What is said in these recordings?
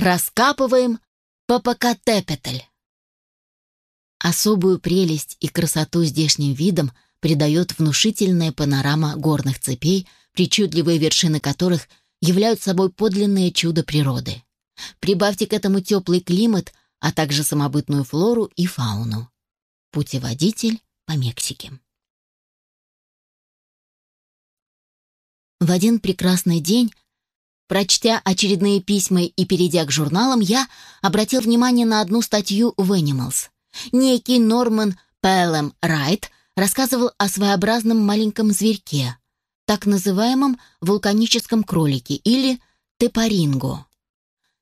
Раскапываем Попокатепетль. Особую прелесть и красоту здешним видам придает внушительная панорама горных цепей, причудливые вершины которых являют собой подлинное чудо природы. Прибавьте к этому теплый климат, а также самобытную флору и фауну. Путеводитель по Мексике. В один прекрасный день, прочтя очередные письма и перейдя к журналам, я обратил внимание на одну статью в Animals. Некий Норман Пэлэм Райт рассказывал о своеобразном маленьком зверьке, так называемом вулканическом кролике или тепаринго.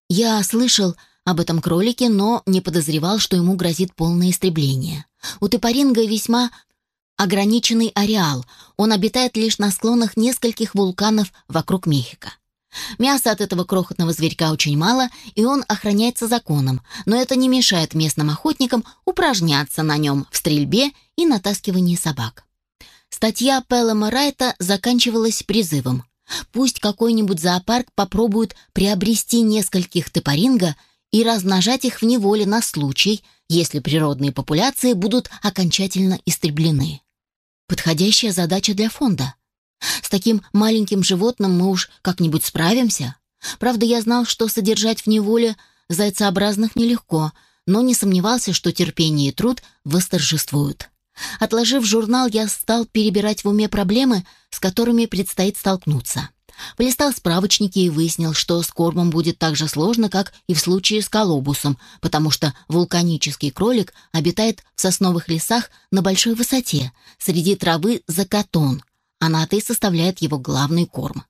Я слышал об этом кролике, но не подозревал, что ему грозит полное истребление. У тепаринга весьма ограниченный ареал, он обитает лишь на склонах нескольких вулканов вокруг Мехико. Мяса от этого крохотного зверька очень мало, и он охраняется законом, но это не мешает местным охотникам упражняться на нем в стрельбе и натаскивании собак. Статья Пеллама Райта заканчивалась призывом. Пусть какой-нибудь зоопарк попробует приобрести нескольких топоринга и размножать их в неволе на случай, если природные популяции будут окончательно истреблены. Подходящая задача для фонда. С таким маленьким животным мы уж как-нибудь справимся. Правда, я знал, что содержать в неволе зайцеобразных нелегко, но не сомневался, что терпение и труд восторжествуют. Отложив журнал, я стал перебирать в уме проблемы, с которыми предстоит столкнуться. Полистал справочники и выяснил, что с кормом будет так же сложно, как и в случае с колобусом, потому что вулканический кролик обитает в сосновых лесах на большой высоте, среди травы закатон. Она-то и составляет его главный корм.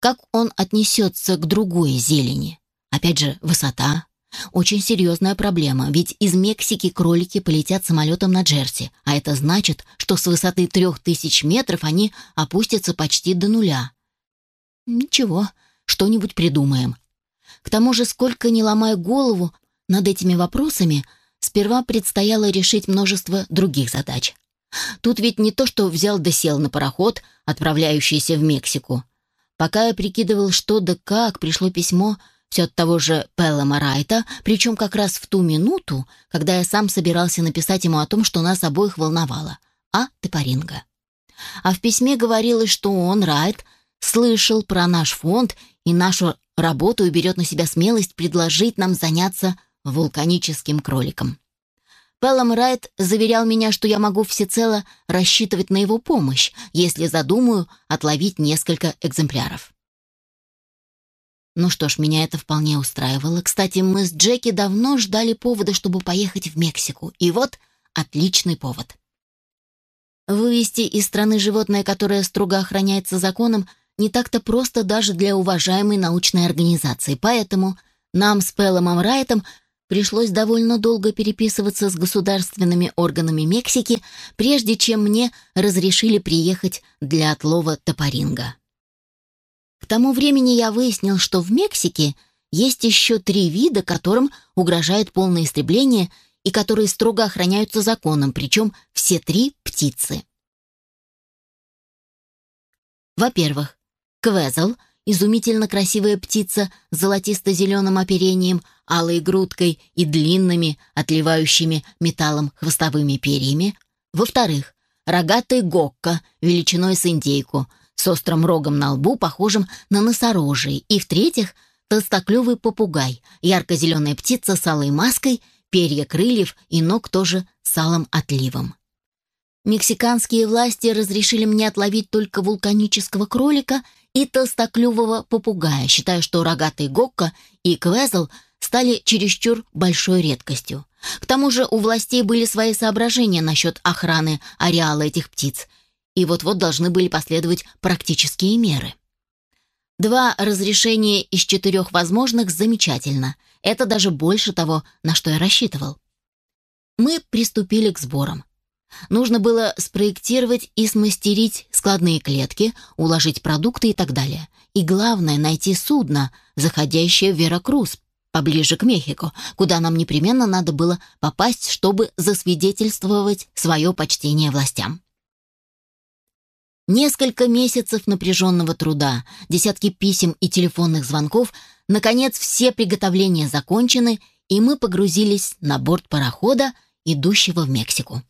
Как он отнесется к другой зелени? Опять же, высота, очень серьезная проблема, ведь из Мексики кролики полетят самолетом на Джерси, а это значит, что с высоты трех тысяч метров они опустятся почти до нуля. Ничего, что-нибудь придумаем. К тому же, сколько ни ломая голову над этими вопросами, сперва предстояло решить множество других задач. Тут ведь не то, что взял да сел на пароход, отправляющийся в Мексику. Пока я прикидывал, что да как, пришло письмо — все от того же Пелла Марайта, причем как раз в ту минуту, когда я сам собирался написать ему о том, что нас обоих волновало, а Тепаринга. А в письме говорилось, что он, Райт, слышал про наш фонд и нашу работу и берет на себя смелость предложить нам заняться вулканическим кроликом. Пеллом Райт заверял меня, что я могу всецело рассчитывать на его помощь, если задумаю отловить несколько экземпляров. Ну что ж, меня это вполне устраивало. Кстати, мы с Джеки давно ждали повода, чтобы поехать в Мексику. И вот отличный повод. Вывести из страны животное, которое строго охраняется законом, не так-то просто даже для уважаемой научной организации. Поэтому нам с Пелломом Райтом пришлось довольно долго переписываться с государственными органами Мексики, прежде чем мне разрешили приехать для отлова топоринга. К тому времени я выяснил, что в Мексике есть еще три вида, которым угрожает полное истребление и которые строго охраняются законом, причем все три птицы. Во-первых, квезл — изумительно красивая птица с золотисто-зеленым оперением, алой грудкой и длинными, отливающими металлом хвостовыми перьями. Во-вторых, рогатый гокко величиной с индейку — с острым рогом на лбу, похожим на носорожий, и, в-третьих, толстоклювый попугай, ярко-зеленая птица с алой маской, перья крыльев и ног тоже с алым отливом. Мексиканские власти разрешили мне отловить только вулканического кролика и толстоклювого попугая, считая, что рогатый гокко и квезл стали чересчур большой редкостью. К тому же у властей были свои соображения насчет охраны ареала этих птиц – и вот-вот должны были последовать практические меры. Два разрешения из четырех возможных замечательно. Это даже больше того, на что я рассчитывал. Мы приступили к сборам. Нужно было спроектировать и смастерить складные клетки, уложить продукты и так далее. И главное — найти судно, заходящее в Веракрус, поближе к Мехико, куда нам непременно надо было попасть, чтобы засвидетельствовать свое почтение властям. Несколько месяцев напряженного труда, десятки писем и телефонных звонков, наконец все приготовления закончены, и мы погрузились на борт парохода, идущего в Мексику.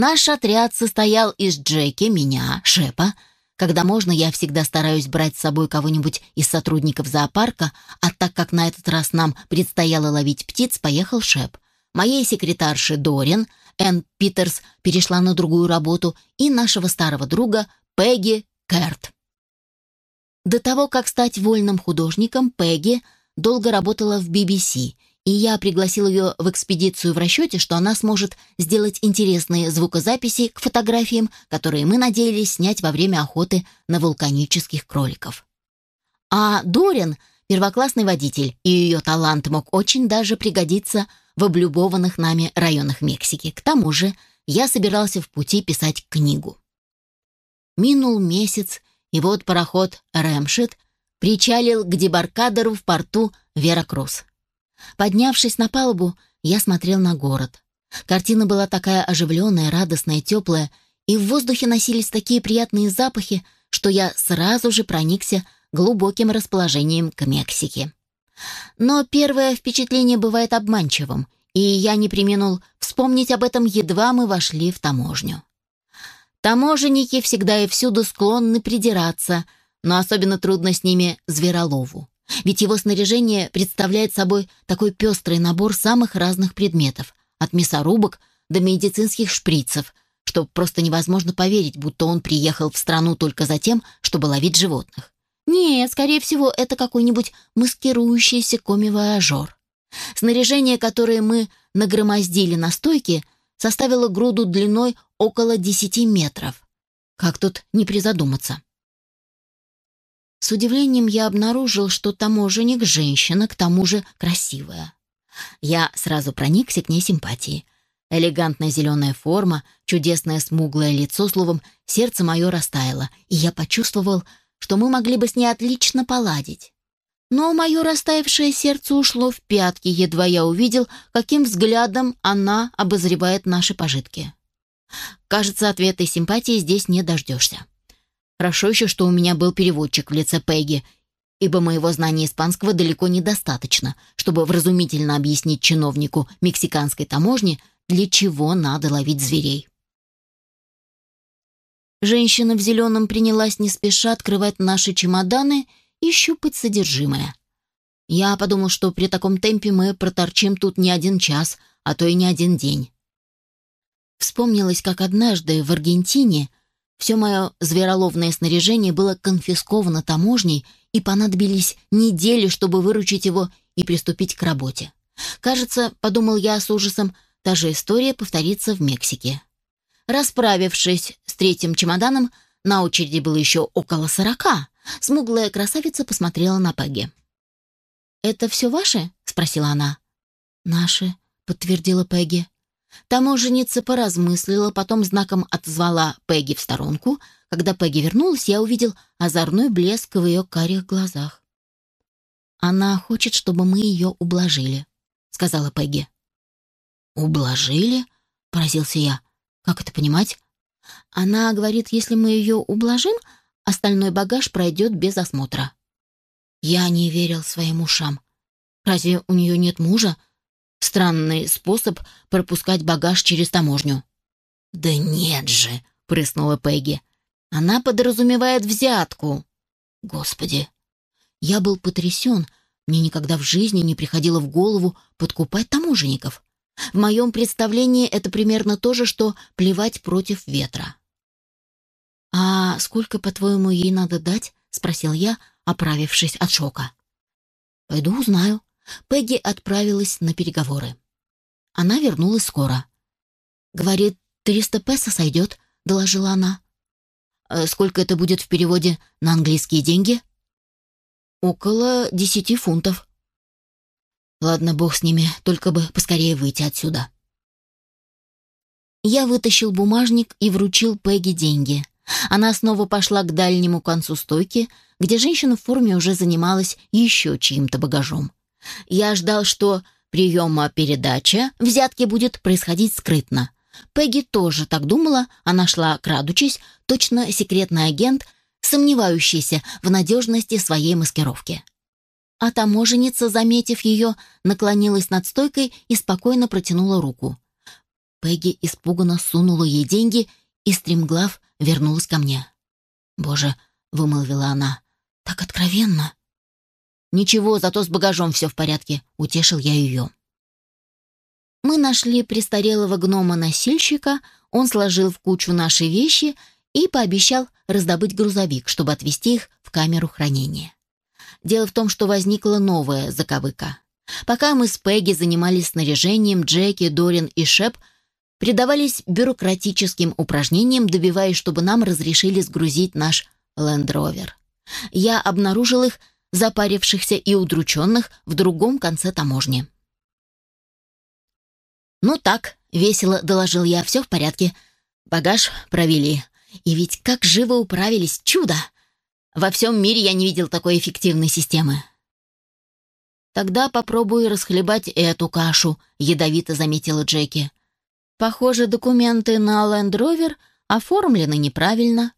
Наш отряд состоял из Джеки, меня, Шепа. Когда можно, я всегда стараюсь брать с собой кого-нибудь из сотрудников зоопарка, а так как на этот раз нам предстояло ловить птиц, поехал Шеп. Моей секретарше Дорин, Энн Питерс перешла на другую работу, и нашего старого друга Пегги Кэрт. До того, как стать вольным художником, Пегги долго работала в BBC – и я пригласил ее в экспедицию в расчете, что она сможет сделать интересные звукозаписи к фотографиям, которые мы надеялись снять во время охоты на вулканических кроликов. А Дорин — первоклассный водитель, и ее талант мог очень даже пригодиться в облюбованных нами районах Мексики. К тому же я собирался в пути писать книгу. Минул месяц, и вот пароход «Рэмшит» причалил к дебаркадеру в порту Веракрус. Поднявшись на палубу, я смотрел на город. Картина была такая оживленная, радостная, теплая, и в воздухе носились такие приятные запахи, что я сразу же проникся глубоким расположением к Мексике. Но первое впечатление бывает обманчивым, и я не применул вспомнить об этом, едва мы вошли в таможню. Таможенники всегда и всюду склонны придираться, но особенно трудно с ними зверолову. Ведь его снаряжение представляет собой такой пестрый набор самых разных предметов, от мясорубок до медицинских шприцев, что просто невозможно поверить, будто он приехал в страну только за тем, чтобы ловить животных. Нет, скорее всего, это какой-нибудь маскирующийся коми-вояжер. Снаряжение, которое мы нагромоздили на стойке, составило груду длиной около 10 метров. Как тут не призадуматься? С удивлением я обнаружил, что таможенник — женщина, к тому же красивая. Я сразу проникся к ней симпатией. Элегантная зеленая форма, чудесное смуглое лицо, словом, сердце мое растаяло, и я почувствовал, что мы могли бы с ней отлично поладить. Но мое растаявшее сердце ушло в пятки, едва я увидел, каким взглядом она обозревает наши пожитки. Кажется, ответа и симпатии здесь не дождешься. Хорошо еще, что у меня был переводчик в лице Пегги, ибо моего знания испанского далеко недостаточно, чтобы вразумительно объяснить чиновнику мексиканской таможни, для чего надо ловить зверей. Женщина в зеленом принялась не спеша открывать наши чемоданы и щупать содержимое. Я подумал, что при таком темпе мы проторчим тут не один час, а то и не один день. Вспомнилось, как однажды в Аргентине – все мое звероловное снаряжение было конфисковано таможней, и понадобились недели, чтобы выручить его и приступить к работе. Кажется, подумал я с ужасом, та же история повторится в Мексике. Расправившись с третьим чемоданом, на очереди было еще около сорока. Смуглая красавица посмотрела на Пегги. «Это все ваше?» — спросила она. «Наши», — подтвердила Пегги. Таможенница поразмыслила, потом знаком отзвала Пегги в сторонку. Когда Пегги вернулась, я увидел озорной блеск в ее карих глазах. «Она хочет, чтобы мы ее ублажили», — сказала Пегги. «Ублажили?» — поразился я. «Как это понимать?» «Она говорит, если мы ее ублажим, остальной багаж пройдет без осмотра». Я не верил своим ушам. «Разве у нее нет мужа?» Странный способ пропускать багаж через таможню. «Да нет же!» — прыснула Пегги. «Она подразумевает взятку!» «Господи!» Я был потрясен. Мне никогда в жизни не приходило в голову подкупать таможенников. В моем представлении это примерно то же, что плевать против ветра. «А сколько, по-твоему, ей надо дать?» — спросил я, оправившись от шока. «Пойду узнаю», Пегги отправилась на переговоры. Она вернулась скоро. «Говорит, триста песо сойдет», — доложила она. «Э, «Сколько это будет в переводе на английские деньги?» «Около десяти фунтов». «Ладно, бог с ними, только бы поскорее выйти отсюда». Я вытащил бумажник и вручил Пегги деньги. Она снова пошла к дальнему концу стойки, где женщина в форме уже занималась еще чьим-то багажом. Я ждал, что приема-передача взятки будет происходить скрытно. Пегги тоже так думала, она шла, крадучись, точно секретный агент, сомневающийся в надежности своей маскировки. А таможенница, заметив ее, наклонилась над стойкой и спокойно протянула руку. Пегги испуганно сунула ей деньги и, стремглав, вернулась ко мне. «Боже», — вымолвила она, — «так откровенно». «Ничего, зато с багажом все в порядке», — утешил я ее. Мы нашли престарелого гнома-носильщика, он сложил в кучу наши вещи и пообещал раздобыть грузовик, чтобы отвезти их в камеру хранения. Дело в том, что возникла новая заковыка. Пока мы с Пегги занимались снаряжением, Джеки, Дорин и Шеп предавались бюрократическим упражнениям, добиваясь, чтобы нам разрешили сгрузить наш лендровер. Я обнаружил их, запарившихся и удрученных, в другом конце таможни. «Ну так», — весело доложил я, — «все в порядке. Багаж провели. И ведь как живо управились, чудо! Во всем мире я не видел такой эффективной системы». «Тогда попробую расхлебать эту кашу», — ядовито заметила Джеки. «Похоже, документы на Rover оформлены неправильно».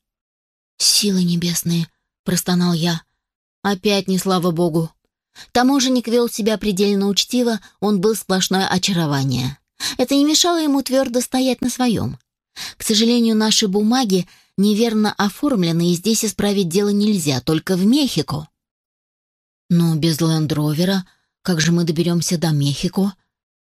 «Силы небесные», — простонал я. «Опять не слава богу». Таможенник вел себя предельно учтиво, он был сплошное очарование. Это не мешало ему твердо стоять на своем. К сожалению, наши бумаги неверно оформлены, и здесь исправить дело нельзя, только в Мехико. Но без лендровера как же мы доберемся до Мехико?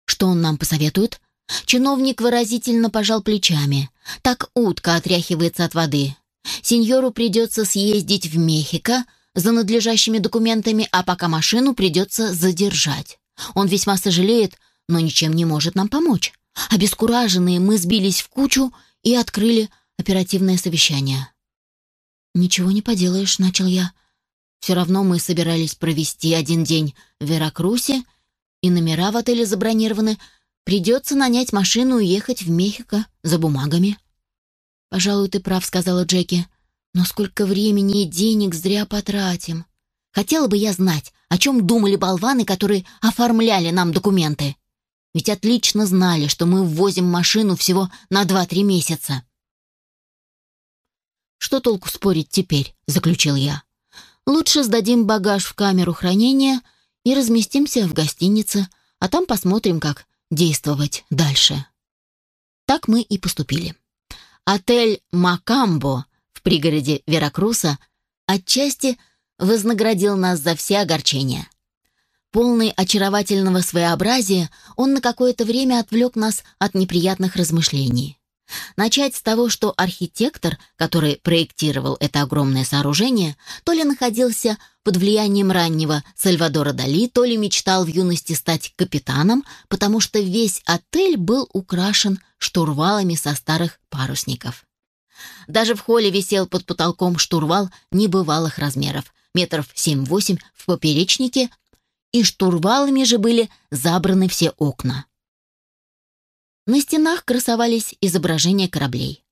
Что он нам посоветует? Чиновник выразительно пожал плечами. Так утка отряхивается от воды. Сеньору придется съездить в Мехико за надлежащими документами, а пока машину придется задержать. Он весьма сожалеет, но ничем не может нам помочь. Обескураженные мы сбились в кучу и открыли оперативное совещание. «Ничего не поделаешь», — начал я. «Все равно мы собирались провести один день в Веракрусе, и номера в отеле забронированы. Придется нанять машину и ехать в Мехико за бумагами». «Пожалуй, ты прав», — сказала Джеки. «Но сколько времени и денег зря потратим. Хотела бы я знать, о чем думали болваны, которые оформляли нам документы. Ведь отлично знали, что мы ввозим машину всего на 2-3 месяца. «Что толку спорить теперь?» — заключил я. «Лучше сдадим багаж в камеру хранения и разместимся в гостинице, а там посмотрим, как действовать дальше». Так мы и поступили. Отель «Макамбо» в пригороде Веракруса отчасти вознаградил нас за все огорчения. Полный очаровательного своеобразия, он на какое-то время отвлек нас от неприятных размышлений. Начать с того, что архитектор, который проектировал это огромное сооружение, то ли находился под влиянием раннего Сальвадора Дали, то ли мечтал в юности стать капитаном, потому что весь отель был украшен штурвалами со старых парусников. Даже в холле висел под потолком штурвал небывалых размеров, метров 7-8 в поперечнике, и штурвалами же были забраны все окна. На стенах красовались изображения кораблей.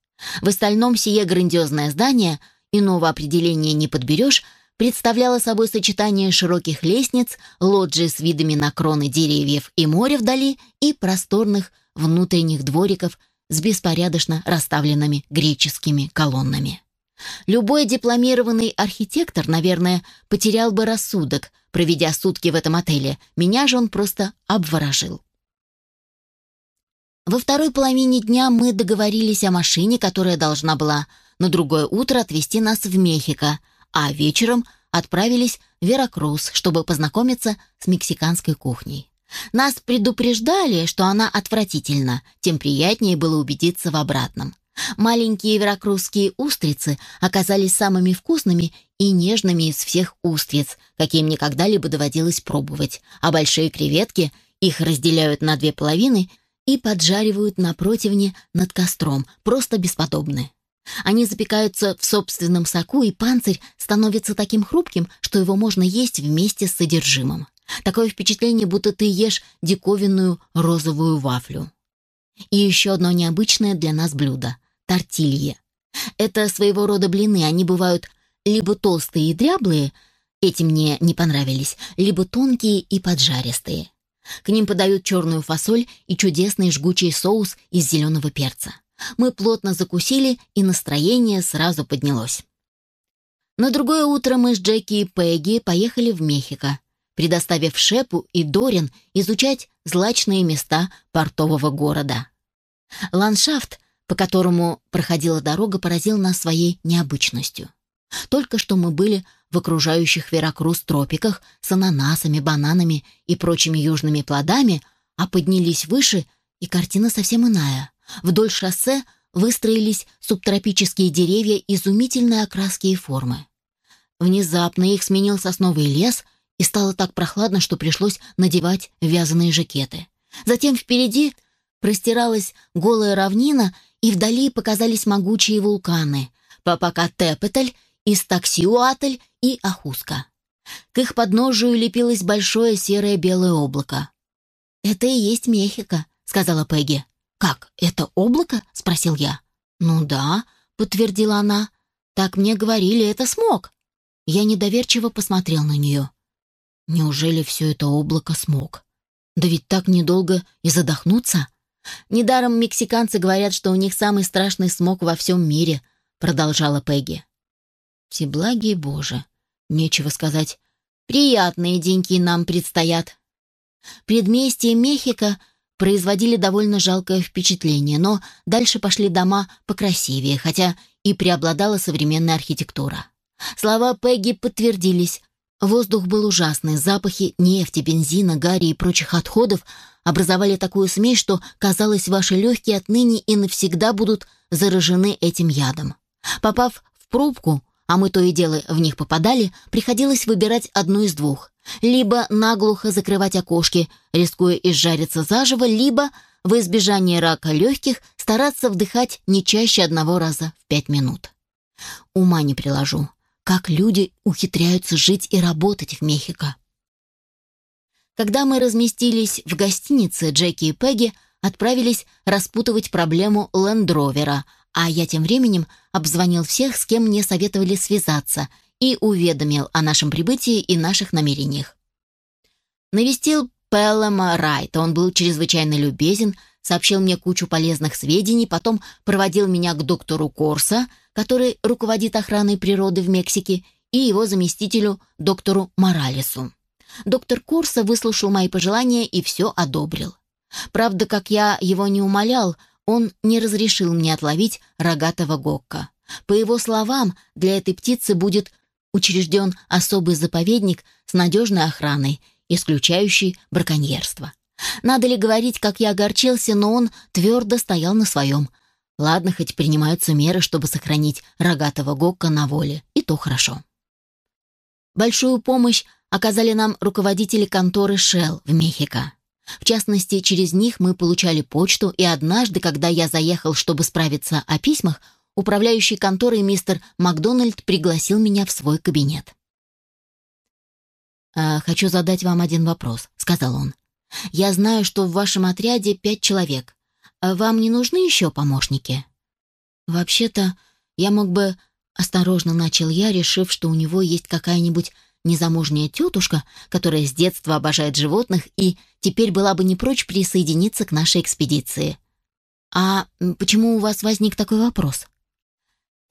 В остальном сие грандиозное здание, иного определения не подберешь, представляло собой сочетание широких лестниц, лоджии с видами на кроны деревьев и моря вдали и просторных внутренних двориков с беспорядочно расставленными греческими колоннами. Любой дипломированный архитектор, наверное, потерял бы рассудок, проведя сутки в этом отеле. Меня же он просто обворожил. Во второй половине дня мы договорились о машине, которая должна была на другое утро отвезти нас в Мехико, а вечером отправились в Веракрус, чтобы познакомиться с мексиканской кухней. Нас предупреждали, что она отвратительна, тем приятнее было убедиться в обратном. Маленькие веракрузские устрицы оказались самыми вкусными и нежными из всех устриц, какие мне когда-либо доводилось пробовать, а большие креветки их разделяют на две половины и поджаривают на противне над костром, просто бесподобны. Они запекаются в собственном соку, и панцирь становится таким хрупким, что его можно есть вместе с содержимым. Такое впечатление, будто ты ешь диковинную розовую вафлю. И еще одно необычное для нас блюдо тортилье. Это своего рода блины, они бывают либо толстые и дряблые, эти мне не понравились, либо тонкие и поджаристые. К ним подают черную фасоль и чудесный жгучий соус из зеленого перца. Мы плотно закусили, и настроение сразу поднялось. На другое утро мы с Джеки и Пегги поехали в Мехико, предоставив Шепу и Дорин изучать злачные места портового города. Ландшафт, по которому проходила дорога, поразил нас своей необычностью. Только что мы были в окружающих Веракрус тропиках с ананасами, бананами и прочими южными плодами, а поднялись выше, и картина совсем иная. Вдоль шоссе выстроились субтропические деревья изумительной окраски и формы. Внезапно их сменил сосновый лес, и стало так прохладно, что пришлось надевать вязаные жакеты. Затем впереди простиралась голая равнина, и вдали показались могучие вулканы — Папакатепетль, Истаксиуатль и Ахуска. К их подножию лепилось большое серое белое облако. «Это и есть Мехико», — сказала Пегги. «Как, это облако?» — спросил я. «Ну да», — подтвердила она. «Так мне говорили, это смог». Я недоверчиво посмотрел на нее. Неужели все это облако смог? Да ведь так недолго и задохнуться. Недаром мексиканцы говорят, что у них самый страшный смог во всем мире, продолжала Пегги. Всеблагие Боже, нечего сказать. Приятные деньки нам предстоят. Предместье Мехико производили довольно жалкое впечатление, но дальше пошли дома покрасивее, хотя и преобладала современная архитектура. Слова Пегги подтвердились. Воздух был ужасный, запахи нефти, бензина, гари и прочих отходов образовали такую смесь, что, казалось, ваши легкие отныне и навсегда будут заражены этим ядом. Попав в пробку, а мы то и дело в них попадали, приходилось выбирать одну из двух. Либо наглухо закрывать окошки, рискуя изжариться заживо, либо, в избежание рака легких, стараться вдыхать не чаще одного раза в пять минут. Ума не приложу, как люди ухитряются жить и работать в Мехико. Когда мы разместились в гостинице, Джеки и Пегги отправились распутывать проблему лендровера, а я тем временем обзвонил всех, с кем мне советовали связаться, и уведомил о нашем прибытии и наших намерениях. Навестил Пеллама Райта, он был чрезвычайно любезен, сообщил мне кучу полезных сведений, потом проводил меня к доктору Корса, который руководит охраной природы в Мексике, и его заместителю, доктору Моралесу. Доктор Корса выслушал мои пожелания и все одобрил. Правда, как я его не умолял, он не разрешил мне отловить рогатого гокка. По его словам, для этой птицы будет учрежден особый заповедник с надежной охраной, исключающий браконьерство. Надо ли говорить, как я огорчился, но он твердо стоял на своем. Ладно, хоть принимаются меры, чтобы сохранить рогатого гокка на воле, и то хорошо. Большую помощь оказали нам руководители конторы Shell в Мехико. В частности, через них мы получали почту, и однажды, когда я заехал, чтобы справиться о письмах, управляющий конторой мистер Макдональд пригласил меня в свой кабинет. «А, «Хочу задать вам один вопрос», — сказал он. «Я знаю, что в вашем отряде пять человек. Вам не нужны еще помощники?» «Вообще-то, я мог бы...» — осторожно начал я, решив, что у него есть какая-нибудь незамужняя тетушка, которая с детства обожает животных и теперь была бы не прочь присоединиться к нашей экспедиции. «А почему у вас возник такой вопрос?»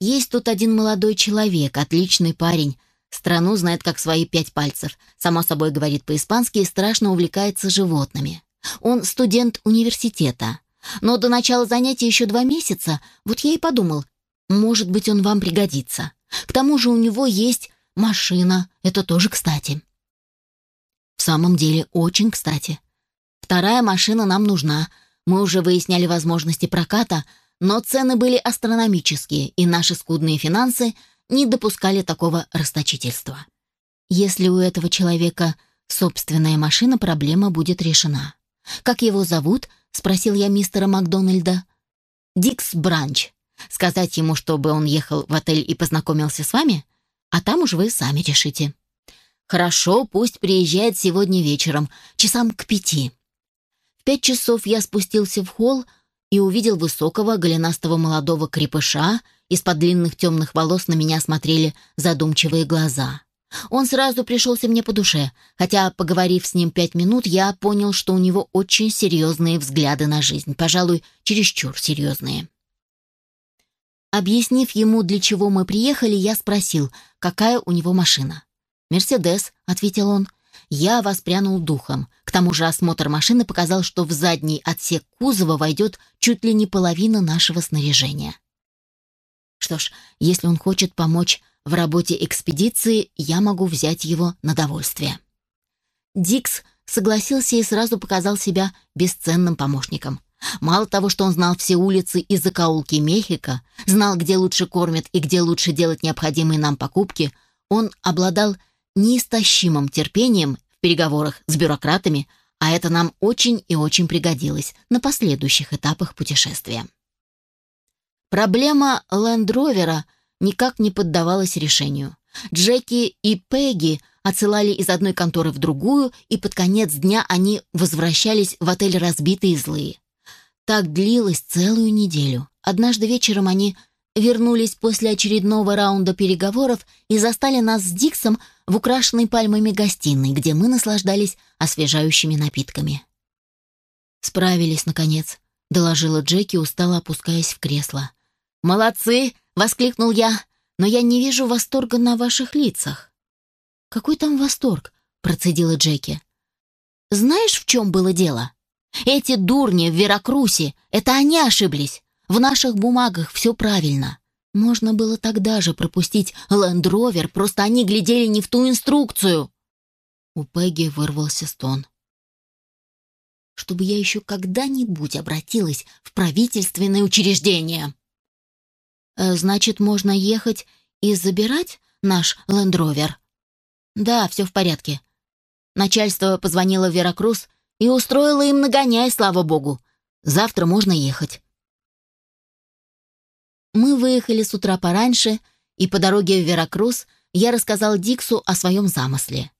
Есть тут один молодой человек, отличный парень. Страну знает как свои пять пальцев. Само собой говорит по-испански и страшно увлекается животными. Он студент университета. Но до начала занятий еще два месяца. Вот я и подумал, может быть, он вам пригодится. К тому же у него есть машина. Это тоже кстати. В самом деле, очень кстати. Вторая машина нам нужна. Мы уже выясняли возможности проката, но цены были астрономические, и наши скудные финансы не допускали такого расточительства. Если у этого человека собственная машина, проблема будет решена. «Как его зовут?» — спросил я мистера Макдональда. «Дикс Бранч. Сказать ему, чтобы он ехал в отель и познакомился с вами? А там уж вы сами решите». «Хорошо, пусть приезжает сегодня вечером, часам к пяти». В пять часов я спустился в холл, и увидел высокого, голенастого молодого крепыша, из-под длинных темных волос на меня смотрели задумчивые глаза. Он сразу пришелся мне по душе, хотя, поговорив с ним пять минут, я понял, что у него очень серьезные взгляды на жизнь, пожалуй, чересчур серьезные. Объяснив ему, для чего мы приехали, я спросил, какая у него машина. «Мерседес», — ответил он. Я воспрянул духом. К тому же осмотр машины показал, что в задний отсек кузова войдет чуть ли не половина нашего снаряжения. Что ж, если он хочет помочь в работе экспедиции, я могу взять его на довольствие. Дикс согласился и сразу показал себя бесценным помощником. Мало того, что он знал все улицы и закоулки Мехико, знал, где лучше кормят и где лучше делать необходимые нам покупки, он обладал неистощимым терпением в переговорах с бюрократами, а это нам очень и очень пригодилось на последующих этапах путешествия. Проблема Лендровера никак не поддавалась решению. Джеки и Пегги отсылали из одной конторы в другую, и под конец дня они возвращались в отель разбитые и злые. Так длилось целую неделю. Однажды вечером они вернулись после очередного раунда переговоров и застали нас с Диксом в украшенной пальмами гостиной, где мы наслаждались освежающими напитками. «Справились, наконец», — доложила Джеки, устало опускаясь в кресло. «Молодцы!» — воскликнул я. «Но я не вижу восторга на ваших лицах». «Какой там восторг?» — процедила Джеки. «Знаешь, в чем было дело?» Эти дурни в Веракрусе, это они ошиблись. В наших бумагах все правильно. Можно было тогда же пропустить Лендровер, просто они глядели не в ту инструкцию. У Пегги вырвался стон. Чтобы я еще когда-нибудь обратилась в правительственное учреждение. «Э, «Значит, можно ехать и забирать наш Лендровер?» «Да, все в порядке». Начальство позвонило в Веракрус и устроила им нагоняй, слава богу. Завтра можно ехать. Мы выехали с утра пораньше, и по дороге в Веракрус я рассказал Диксу о своем замысле.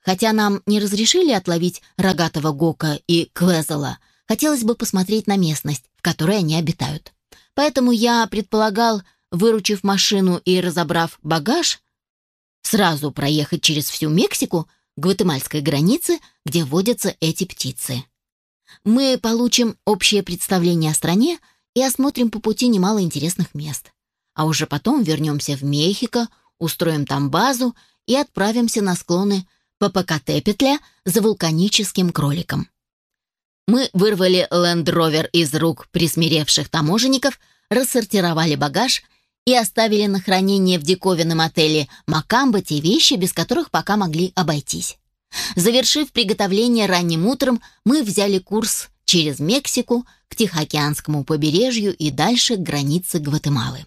Хотя нам не разрешили отловить рогатого Гока и Квезела, хотелось бы посмотреть на местность, в которой они обитают. Поэтому я предполагал, выручив машину и разобрав багаж, сразу проехать через всю Мексику — гватемальской границы, где водятся эти птицы. Мы получим общее представление о стране и осмотрим по пути немало интересных мест. А уже потом вернемся в Мехико, устроим там базу и отправимся на склоны Папакатепетля за вулканическим кроликом. Мы вырвали Лендровер из рук присмиревших таможенников, рассортировали багаж и оставили на хранение в диковинном отеле Макамбо те вещи, без которых пока могли обойтись. Завершив приготовление ранним утром, мы взяли курс через Мексику к Тихоокеанскому побережью и дальше к границе Гватемалы.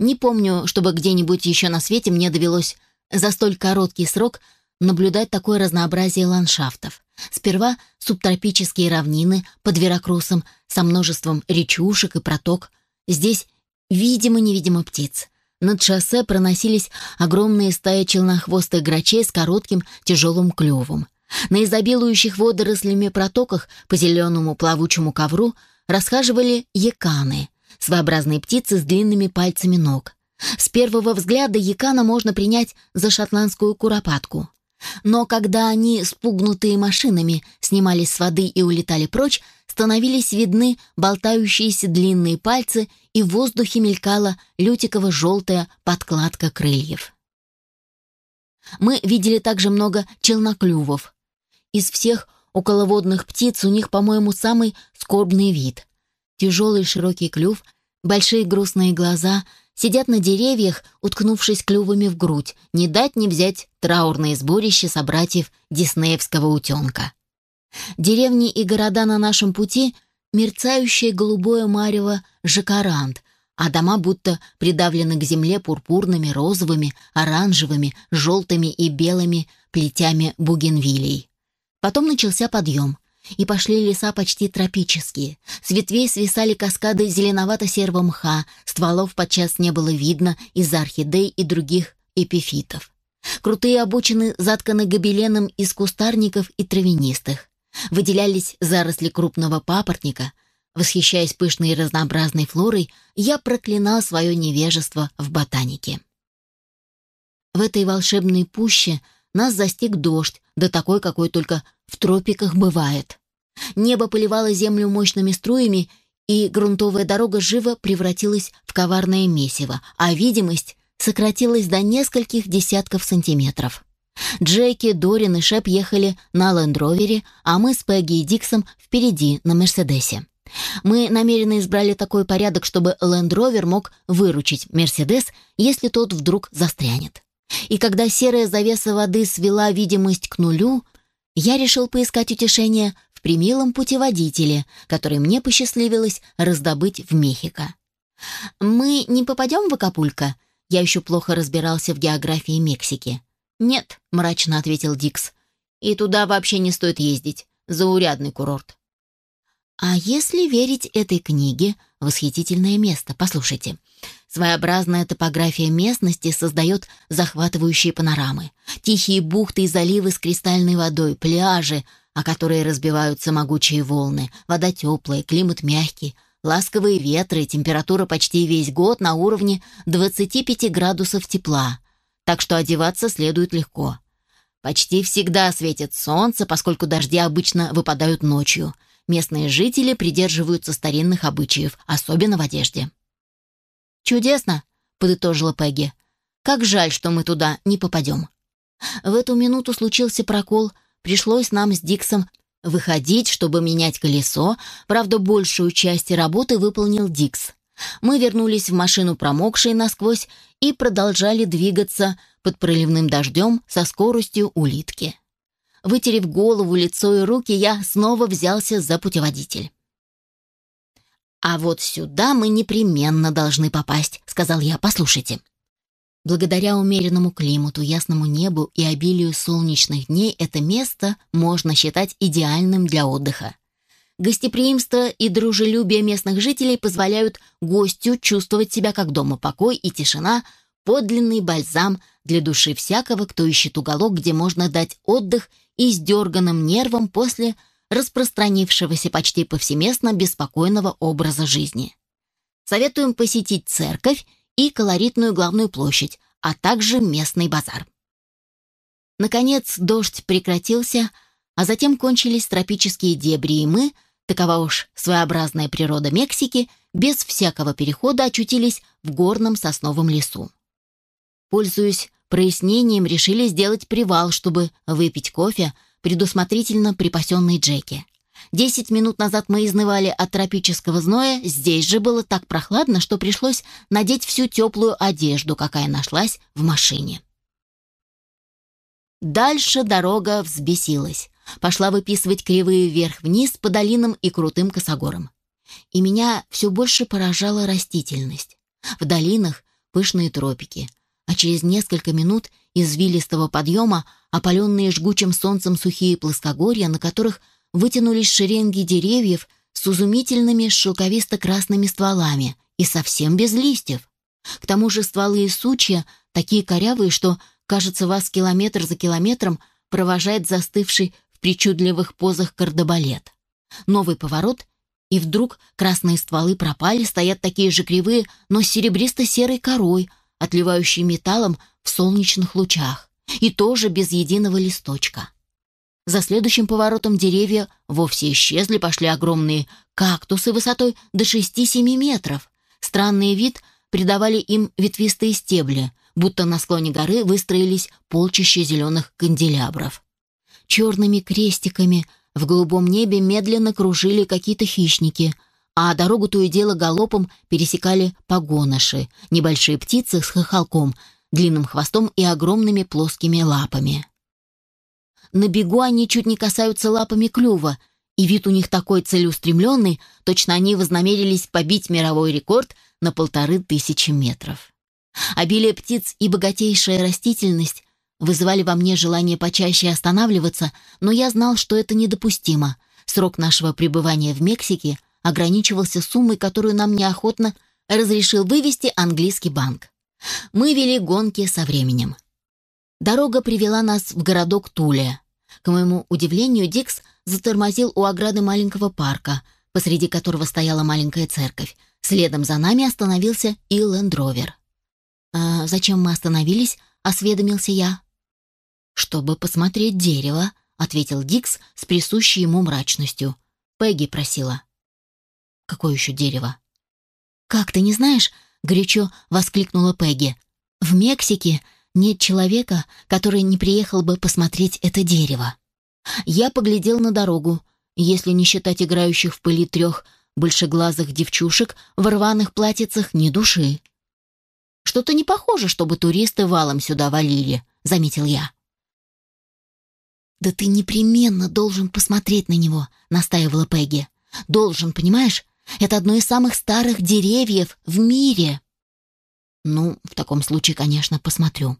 Не помню, чтобы где-нибудь еще на свете мне довелось за столь короткий срок наблюдать такое разнообразие ландшафтов. Сперва субтропические равнины под Веракрусом со множеством речушек и проток. Здесь видимо-невидимо птиц. Над шоссе проносились огромные стаи челнохвостых грачей с коротким тяжелым клювом. На изобилующих водорослями протоках по зеленому плавучему ковру расхаживали яканы, своеобразные птицы с длинными пальцами ног. С первого взгляда якана можно принять за шотландскую куропатку. Но когда они, спугнутые машинами, снимались с воды и улетали прочь, становились видны болтающиеся длинные пальцы, и в воздухе мелькала лютиково-желтая подкладка крыльев. Мы видели также много челноклювов. Из всех околоводных птиц у них, по-моему, самый скорбный вид. Тяжелый широкий клюв, большие грустные глаза, сидят на деревьях, уткнувшись клювами в грудь, не дать не взять траурное сборище собратьев диснеевского утенка. Деревни и города на нашем пути — мерцающее голубое марево жакарант, а дома будто придавлены к земле пурпурными, розовыми, оранжевыми, желтыми и белыми плетями бугенвилей. Потом начался подъем, и пошли леса почти тропические. С ветвей свисали каскады зеленовато-серого мха, стволов подчас не было видно из-за орхидей и других эпифитов. Крутые обочины затканы гобеленом из кустарников и травянистых. Выделялись заросли крупного папоротника. Восхищаясь пышной и разнообразной флорой, я проклинал свое невежество в ботанике. В этой волшебной пуще нас застиг дождь, да такой, какой только в тропиках бывает. Небо поливало землю мощными струями, и грунтовая дорога живо превратилась в коварное месиво, а видимость сократилась до нескольких десятков сантиметров. Джеки, Дорин и Шеп ехали на лендровере, а мы с Пегги и Диксом впереди на Мерседесе. Мы намеренно избрали такой порядок, чтобы лендровер мог выручить Мерседес, если тот вдруг застрянет. И когда серая завеса воды свела видимость к нулю, я решил поискать утешение в примилом путеводителе, который мне посчастливилось раздобыть в Мехико. «Мы не попадем в Акапулько?» Я еще плохо разбирался в географии Мексики. «Нет», — мрачно ответил Дикс. «И туда вообще не стоит ездить. Заурядный курорт». А если верить этой книге, восхитительное место. Послушайте. Своеобразная топография местности создает захватывающие панорамы. Тихие бухты и заливы с кристальной водой, пляжи, о которые разбиваются могучие волны. Вода теплая, климат мягкий, ласковые ветры, температура почти весь год на уровне 25 градусов тепла. Так что одеваться следует легко. Почти всегда светит солнце, поскольку дожди обычно выпадают ночью – Местные жители придерживаются старинных обычаев, особенно в одежде. «Чудесно», — подытожила Пегги. «Как жаль, что мы туда не попадем». В эту минуту случился прокол, пришлось нам с Диксом выходить, чтобы менять колесо, правда, большую часть работы выполнил Дикс. Мы вернулись в машину промокшей насквозь и продолжали двигаться под проливным дождем со скоростью улитки. Вытерев голову, лицо и руки, я снова взялся за путеводитель. «А вот сюда мы непременно должны попасть», — сказал я. «Послушайте». Благодаря умеренному климату, ясному небу и обилию солнечных дней это место можно считать идеальным для отдыха. Гостеприимство и дружелюбие местных жителей позволяют гостю чувствовать себя как дома покой и тишина, подлинный бальзам для души всякого, кто ищет уголок, где можно дать отдых и с дерганным нервом после распространившегося почти повсеместно беспокойного образа жизни. Советуем посетить церковь и колоритную главную площадь, а также местный базар. Наконец дождь прекратился, а затем кончились тропические дебри, и мы, такова уж своеобразная природа Мексики, без всякого перехода очутились в горном сосновом лесу. Пользуясь прояснением решили сделать привал, чтобы выпить кофе, предусмотрительно припасенный Джеки. Десять минут назад мы изнывали от тропического зноя, здесь же было так прохладно, что пришлось надеть всю теплую одежду, какая нашлась в машине. Дальше дорога взбесилась. Пошла выписывать кривые вверх-вниз по долинам и крутым косогорам. И меня все больше поражала растительность. В долинах пышные тропики, а через несколько минут извилистого подъема опаленные жгучим солнцем сухие плоскогорья, на которых вытянулись шеренги деревьев с изумительными шелковисто-красными стволами и совсем без листьев. К тому же стволы и сучья такие корявые, что, кажется, вас километр за километром провожает застывший в причудливых позах кардебалет. Новый поворот, и вдруг красные стволы пропали, стоят такие же кривые, но с серебристо-серой корой — отливающий металлом в солнечных лучах, и тоже без единого листочка. За следующим поворотом деревья вовсе исчезли, пошли огромные кактусы высотой до 6-7 метров. Странный вид придавали им ветвистые стебли, будто на склоне горы выстроились полчища зеленых канделябров. Черными крестиками в голубом небе медленно кружили какие-то хищники — а дорогу то и дело галопом пересекали погоныши, небольшие птицы с хохолком, длинным хвостом и огромными плоскими лапами. На бегу они чуть не касаются лапами клюва, и вид у них такой целеустремленный, точно они вознамерились побить мировой рекорд на полторы тысячи метров. Обилие птиц и богатейшая растительность вызывали во мне желание почаще останавливаться, но я знал, что это недопустимо. Срок нашего пребывания в Мексике ограничивался суммой, которую нам неохотно разрешил вывести английский банк. Мы вели гонки со временем. Дорога привела нас в городок Туле. К моему удивлению, Дикс затормозил у ограды маленького парка, посреди которого стояла маленькая церковь. Следом за нами остановился и Лендровер. «А зачем мы остановились?» — осведомился я. «Чтобы посмотреть дерево», — ответил Дикс с присущей ему мрачностью. Пегги просила. «Какое еще дерево?» «Как ты не знаешь?» — горячо воскликнула Пегги. «В Мексике нет человека, который не приехал бы посмотреть это дерево». Я поглядел на дорогу. Если не считать играющих в пыли трех большеглазых девчушек в рваных платьицах ни души. «Что-то не похоже, чтобы туристы валом сюда валили», — заметил я. «Да ты непременно должен посмотреть на него», — настаивала Пегги. «Должен, понимаешь? Это одно из самых старых деревьев в мире». «Ну, в таком случае, конечно, посмотрю».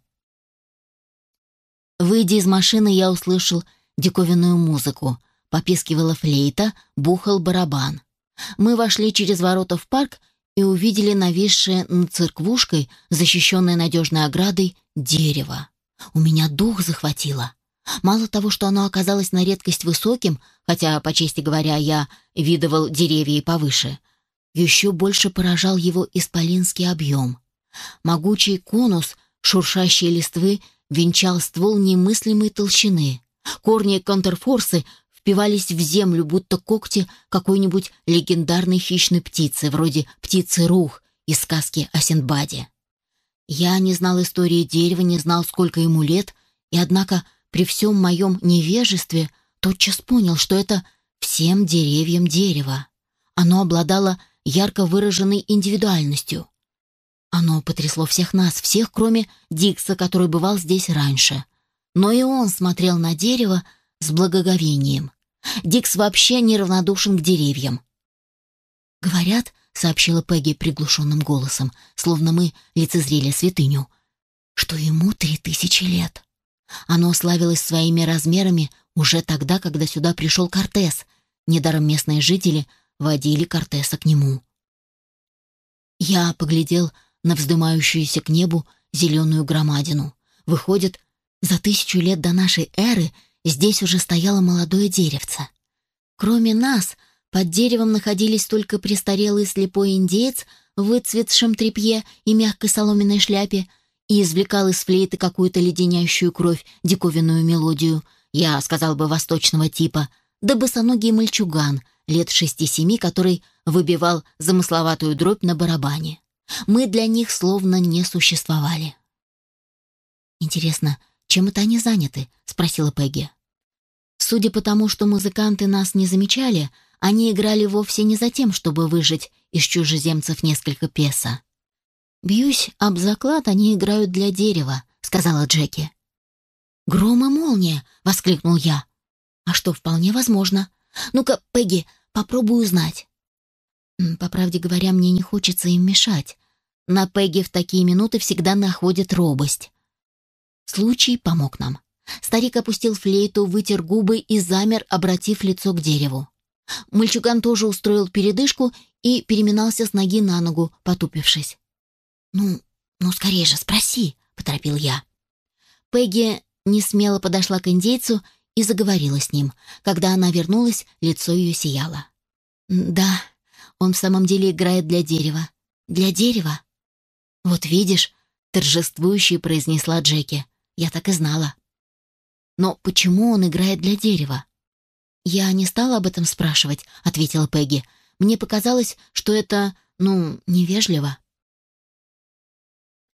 Выйдя из машины, я услышал диковинную музыку. Попискивала флейта, бухал барабан. Мы вошли через ворота в парк и увидели нависшее над церквушкой, защищенное надежной оградой, дерево. У меня дух захватило. Мало того, что оно оказалось на редкость высоким, хотя, по чести говоря, я видывал деревья и повыше, еще больше поражал его исполинский объем. Могучий конус, шуршащие листвы, венчал ствол немыслимой толщины. Корни контрфорсы впивались в землю, будто когти какой-нибудь легендарной хищной птицы, вроде птицы Рух из сказки о Синдбаде. Я не знал истории дерева, не знал, сколько ему лет, и, однако, при всем моем невежестве тотчас понял, что это всем деревьям дерево. Оно обладало ярко выраженной индивидуальностью. Оно потрясло всех нас, всех, кроме Дикса, который бывал здесь раньше. Но и он смотрел на дерево с благоговением. Дикс вообще неравнодушен к деревьям. «Говорят», — сообщила Пегги приглушенным голосом, словно мы лицезрели святыню, «что ему три тысячи лет. Оно славилось своими размерами уже тогда, когда сюда пришел Кортес. Недаром местные жители водили Кортеса к нему». Я поглядел на вздымающуюся к небу зеленую громадину. Выходит, за тысячу лет до нашей эры Здесь уже стояло молодое деревце. Кроме нас, под деревом находились только престарелый слепой индеец в выцветшем тряпье и мягкой соломенной шляпе и извлекал из флейты какую-то леденящую кровь, диковинную мелодию, я сказал бы восточного типа, да босоногий мальчуган, лет шести-семи, который выбивал замысловатую дробь на барабане. Мы для них словно не существовали. «Интересно, чем это они заняты?» — спросила Пегги. Судя по тому, что музыканты нас не замечали, они играли вовсе не за тем, чтобы выжить из чужеземцев несколько песо. «Бьюсь об заклад, они играют для дерева», — сказала Джеки. «Гром и молния!» — воскликнул я. «А что, вполне возможно. Ну-ка, Пегги, попробуй узнать». По правде говоря, мне не хочется им мешать. На Пегги в такие минуты всегда находит робость. Случай помог нам. Старик опустил флейту, вытер губы и замер, обратив лицо к дереву. Мальчуган тоже устроил передышку и переминался с ноги на ногу, потупившись. «Ну, ну, скорее же, спроси», — поторопил я. Пегги не смело подошла к индейцу и заговорила с ним. Когда она вернулась, лицо ее сияло. «Да, он в самом деле играет для дерева. Для дерева?» «Вот видишь», — торжествующе произнесла Джеки. «Я так и знала». Но почему он играет для дерева? «Я не стала об этом спрашивать», — ответила Пегги. «Мне показалось, что это, ну, невежливо».